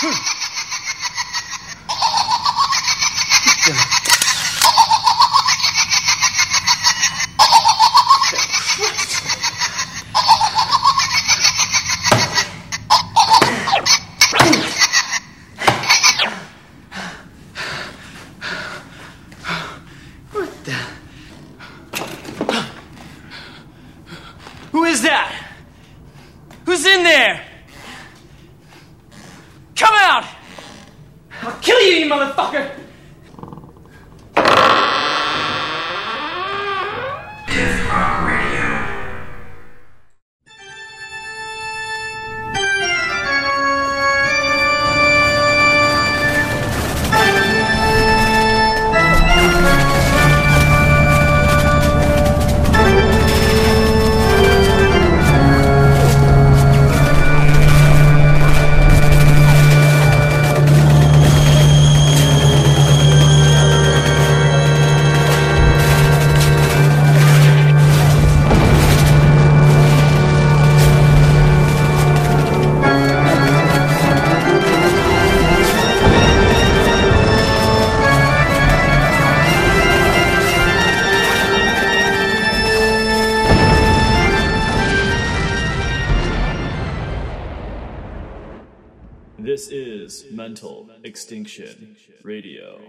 What Extinction Radio.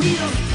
real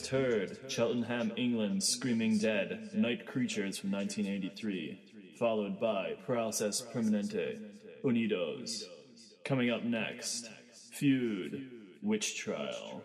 just heard Cheltenham, England, Screaming Dead, Night Creatures from 1983, followed by Process Permanente, Unidos. Coming up next, Feud, Witch Trial.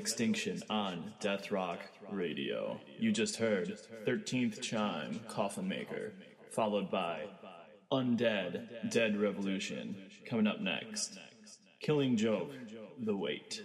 Extinction on Death Rock Radio. You just heard 13th Chime, Coffin Maker, followed by Undead, Dead Revolution, coming up next. Killing Joke, The Wait.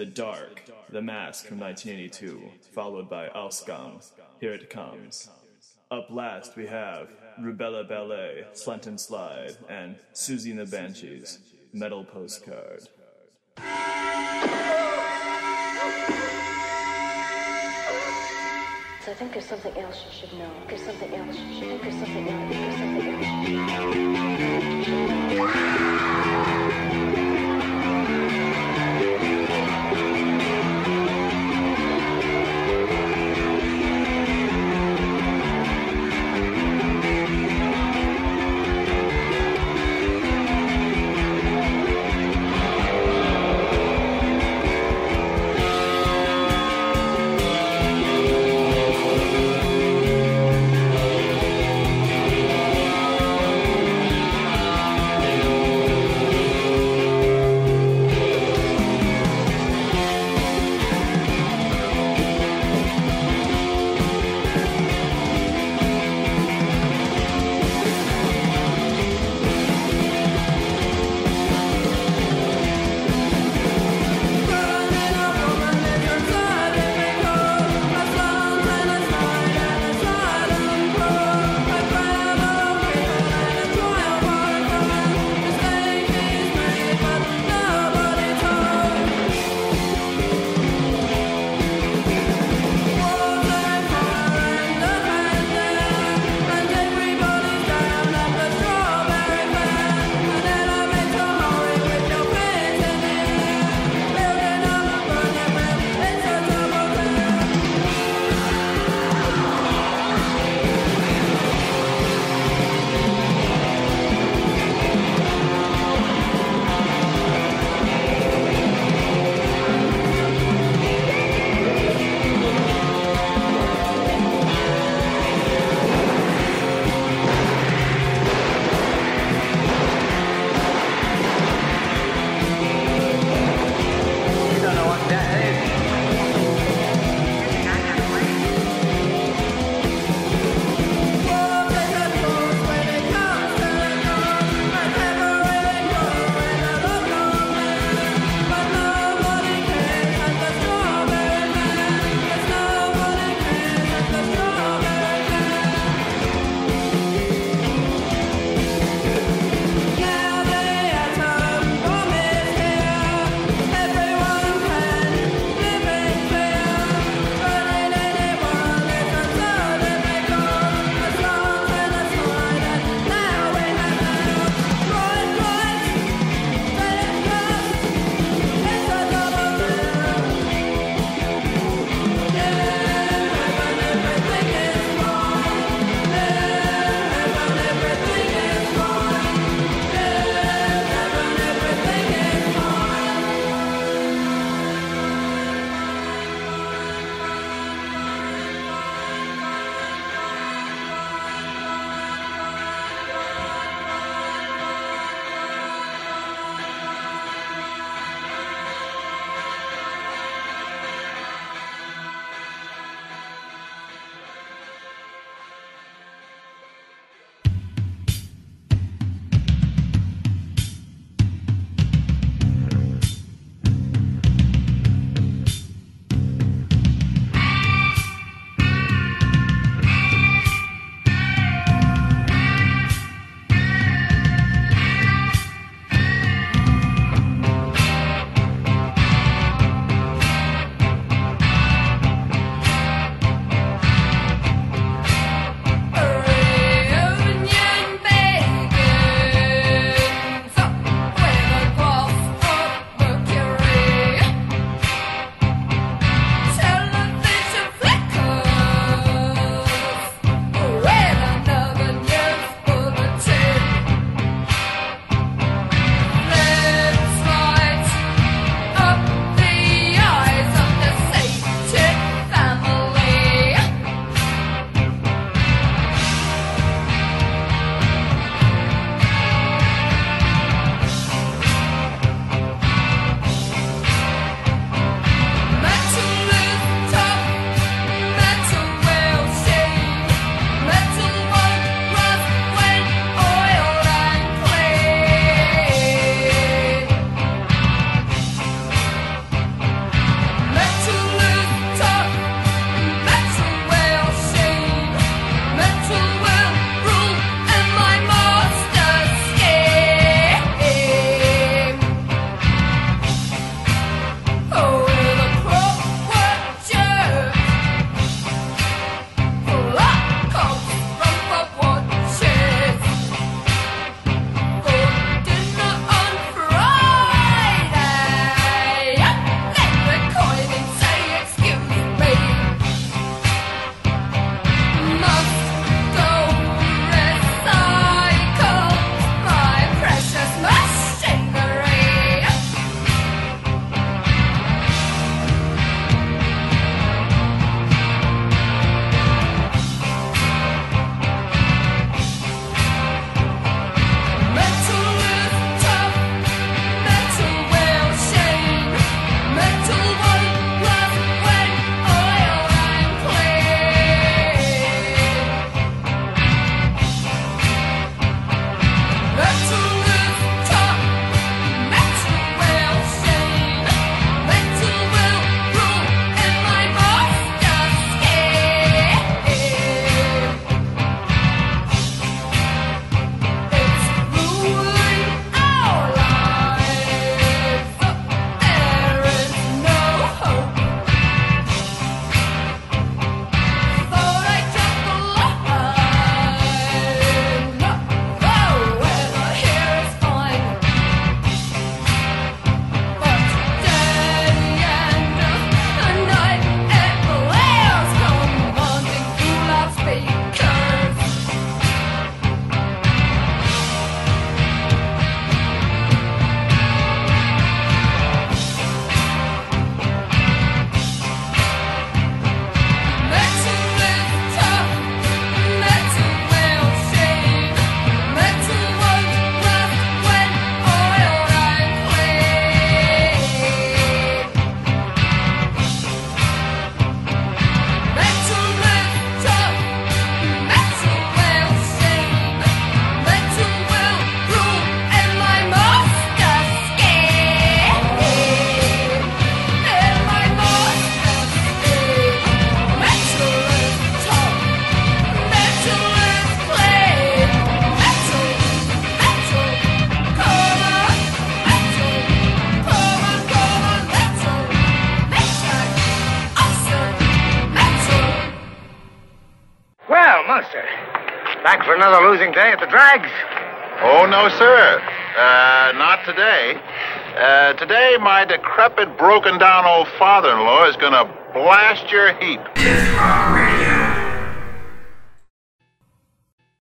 The Dark, The Mask from 1982, followed by Alskam, Here It Comes. Up last we have Rubella Ballet, Slent and Slide, and Siouxsie and the Banshees, Metal Postcard. I think there's something else you should know. There's something else you should. There's something else. There's something else know. Decrepit, broken down old father in law is going to blast your heap.